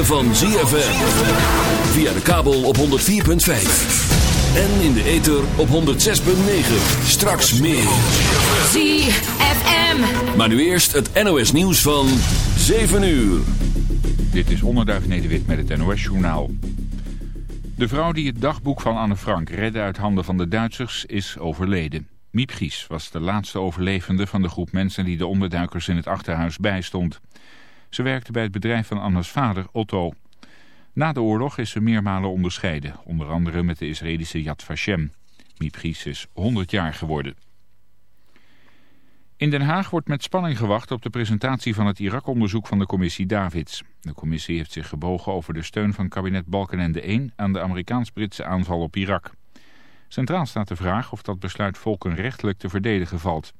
ritme van ZFM. Via de kabel op 104.5. En in de ether op 106.9. Straks meer. ZFM. Maar nu eerst het NOS nieuws van 7 uur. Dit is Onderduif Nederwit met het NOS Journaal. De vrouw die het dagboek van Anne Frank redde uit handen van de Duitsers is overleden. Miep Gies was de laatste overlevende van de groep mensen die de onderduikers in het achterhuis bijstond. Ze werkte bij het bedrijf van Anne's vader, Otto. Na de oorlog is ze meermalen onderscheiden, onder andere met de Israëlische Yad Vashem. Miep Gies is 100 jaar geworden. In Den Haag wordt met spanning gewacht op de presentatie van het Irak-onderzoek van de commissie Davids. De commissie heeft zich gebogen over de steun van kabinet Balkenende 1 aan de Amerikaans-Britse aanval op Irak. Centraal staat de vraag of dat besluit volkenrechtelijk te verdedigen valt.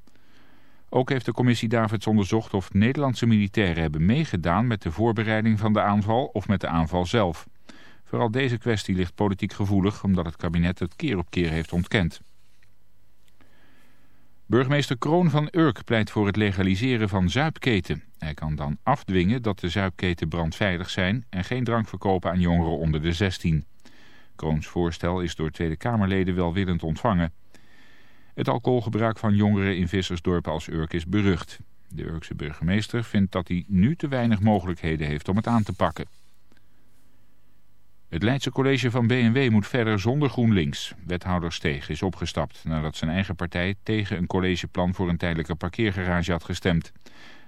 Ook heeft de commissie Davids onderzocht of Nederlandse militairen hebben meegedaan met de voorbereiding van de aanval of met de aanval zelf. Vooral deze kwestie ligt politiek gevoelig omdat het kabinet het keer op keer heeft ontkend. Burgemeester Kroon van Urk pleit voor het legaliseren van zuipketen. Hij kan dan afdwingen dat de zuipketen brandveilig zijn en geen drank verkopen aan jongeren onder de 16. Kroons voorstel is door Tweede Kamerleden welwillend ontvangen. Het alcoholgebruik van jongeren in vissersdorpen als Urk is berucht. De Urkse burgemeester vindt dat hij nu te weinig mogelijkheden heeft om het aan te pakken. Het Leidse college van BMW moet verder zonder GroenLinks. Wethouder Steeg is opgestapt nadat zijn eigen partij tegen een collegeplan voor een tijdelijke parkeergarage had gestemd.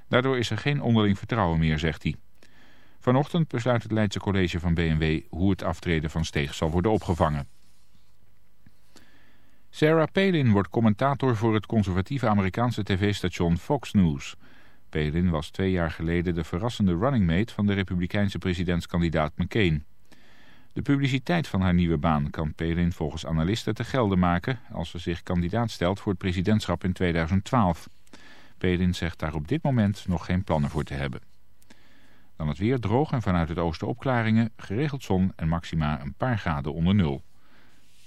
Daardoor is er geen onderling vertrouwen meer, zegt hij. Vanochtend besluit het Leidse college van BMW hoe het aftreden van Steeg zal worden opgevangen. Sarah Palin wordt commentator voor het conservatieve Amerikaanse tv-station Fox News. Palin was twee jaar geleden de verrassende running mate van de republikeinse presidentskandidaat McCain. De publiciteit van haar nieuwe baan kan Palin volgens analisten te gelden maken als ze zich kandidaat stelt voor het presidentschap in 2012. Palin zegt daar op dit moment nog geen plannen voor te hebben. Dan het weer droog en vanuit het oosten opklaringen, geregeld zon en maxima een paar graden onder nul.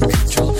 control.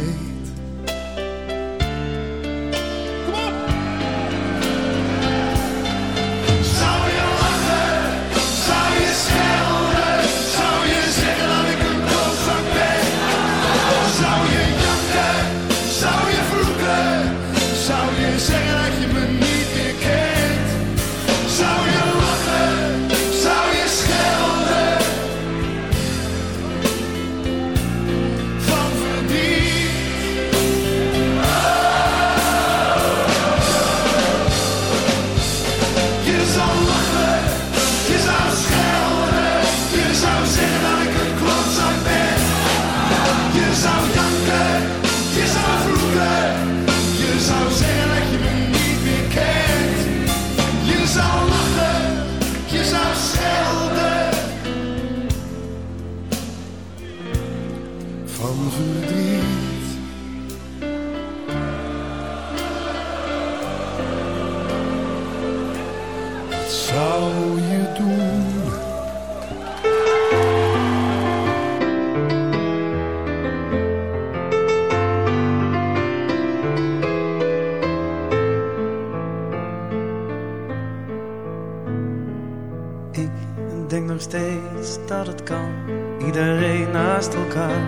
in 3 Zou je doen? Ik denk nog steeds dat het kan. Iedereen naast elkaar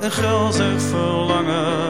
een gulzig verlangen.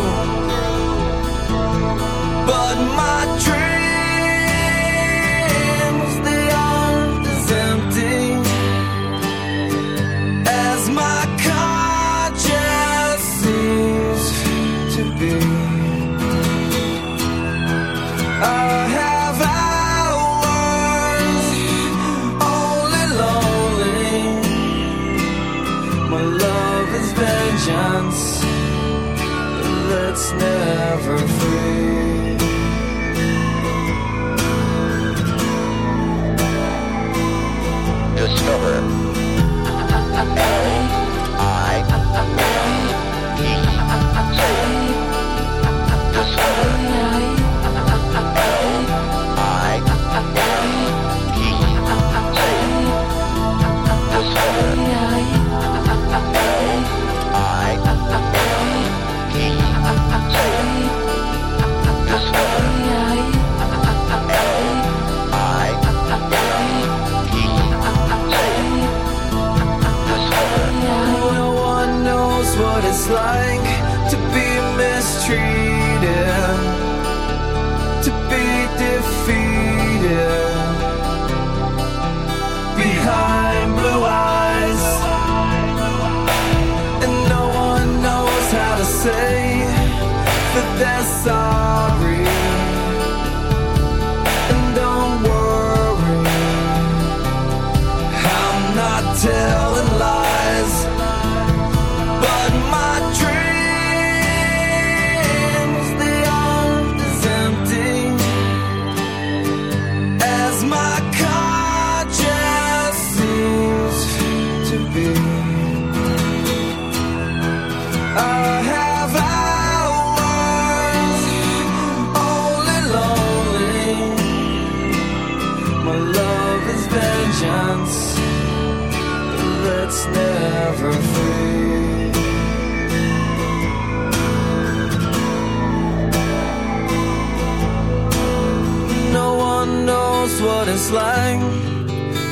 like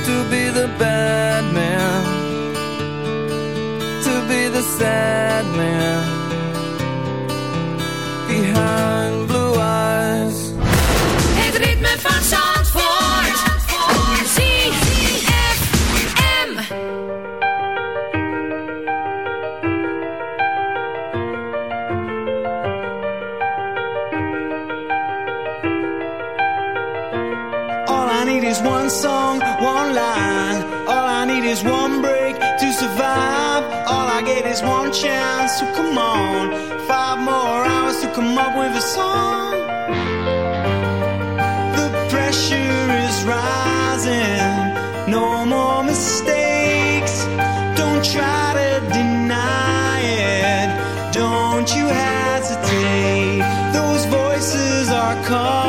to be the bad man, to be the sad. one chance to so come on, five more hours to come up with a song. The pressure is rising, no more mistakes. Don't try to deny it, don't you hesitate. Those voices are calling.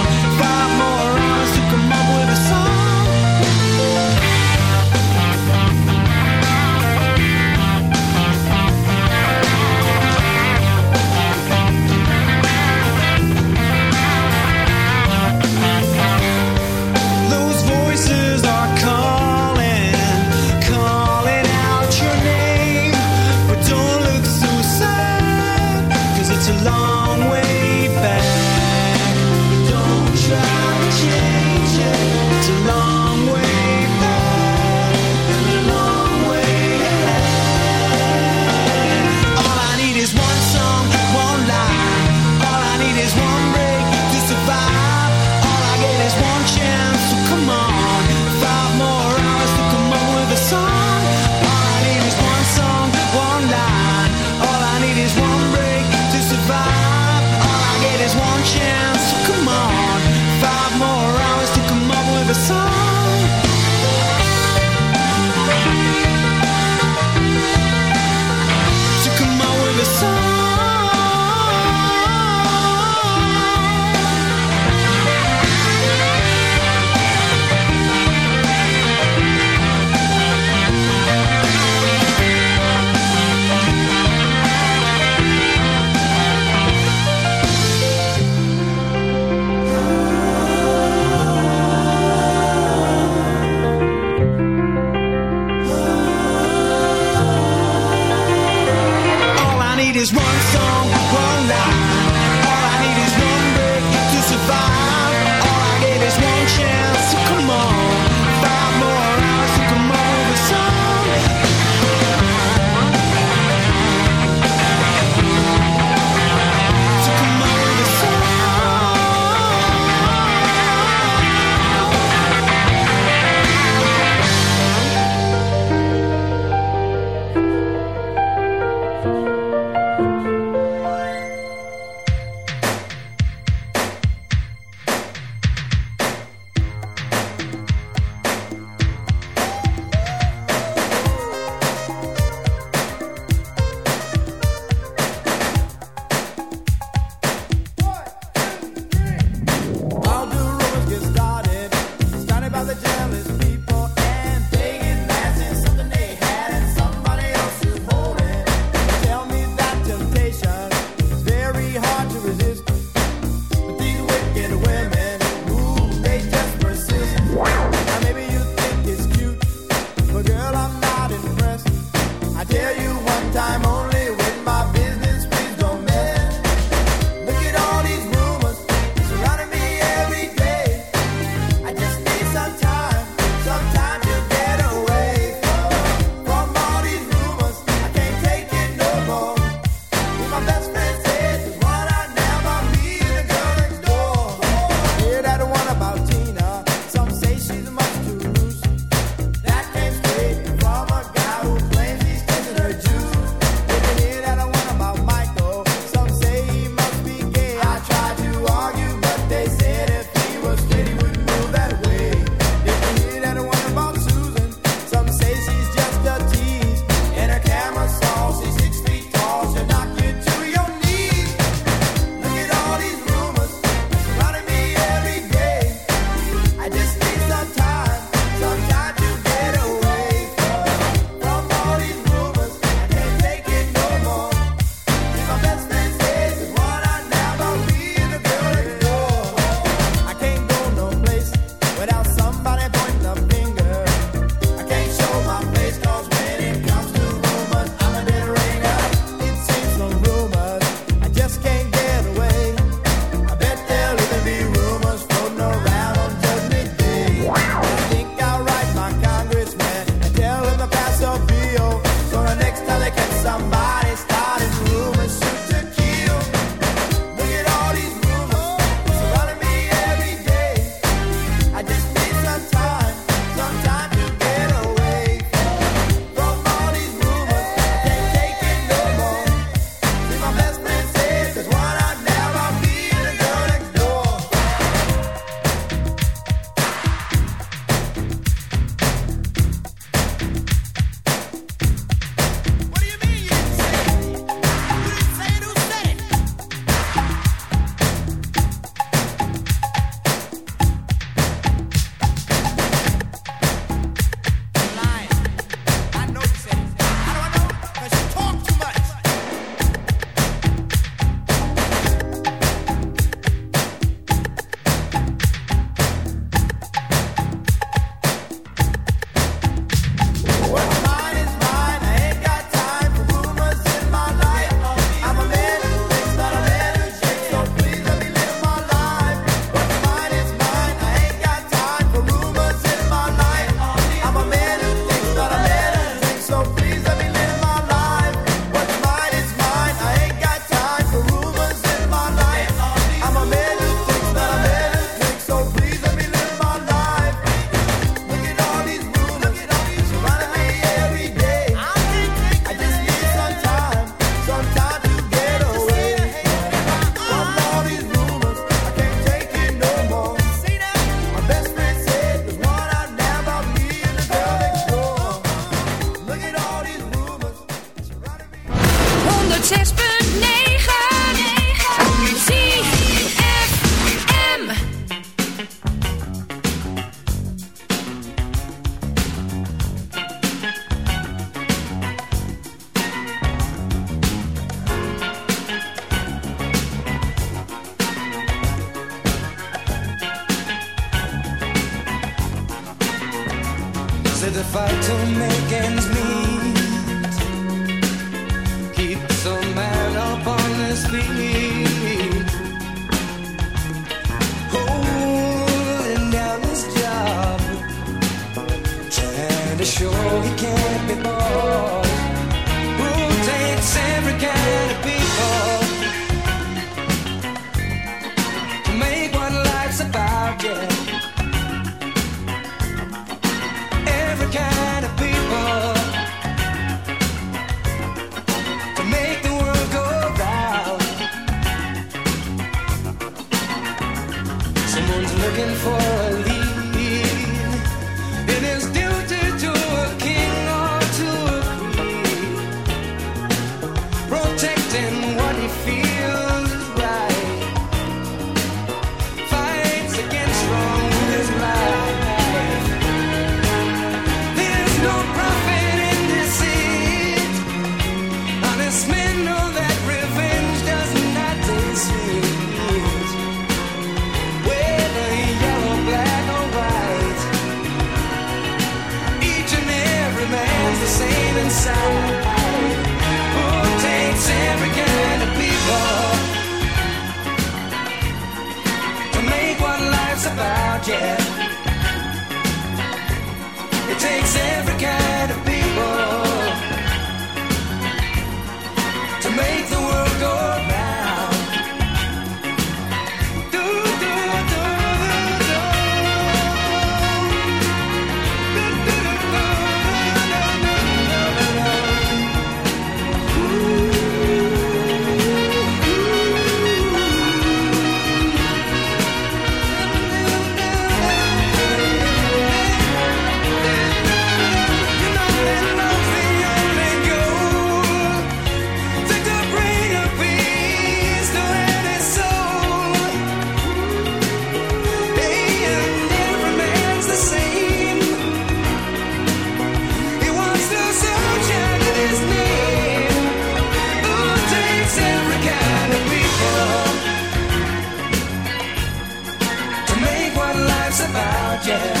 Yeah.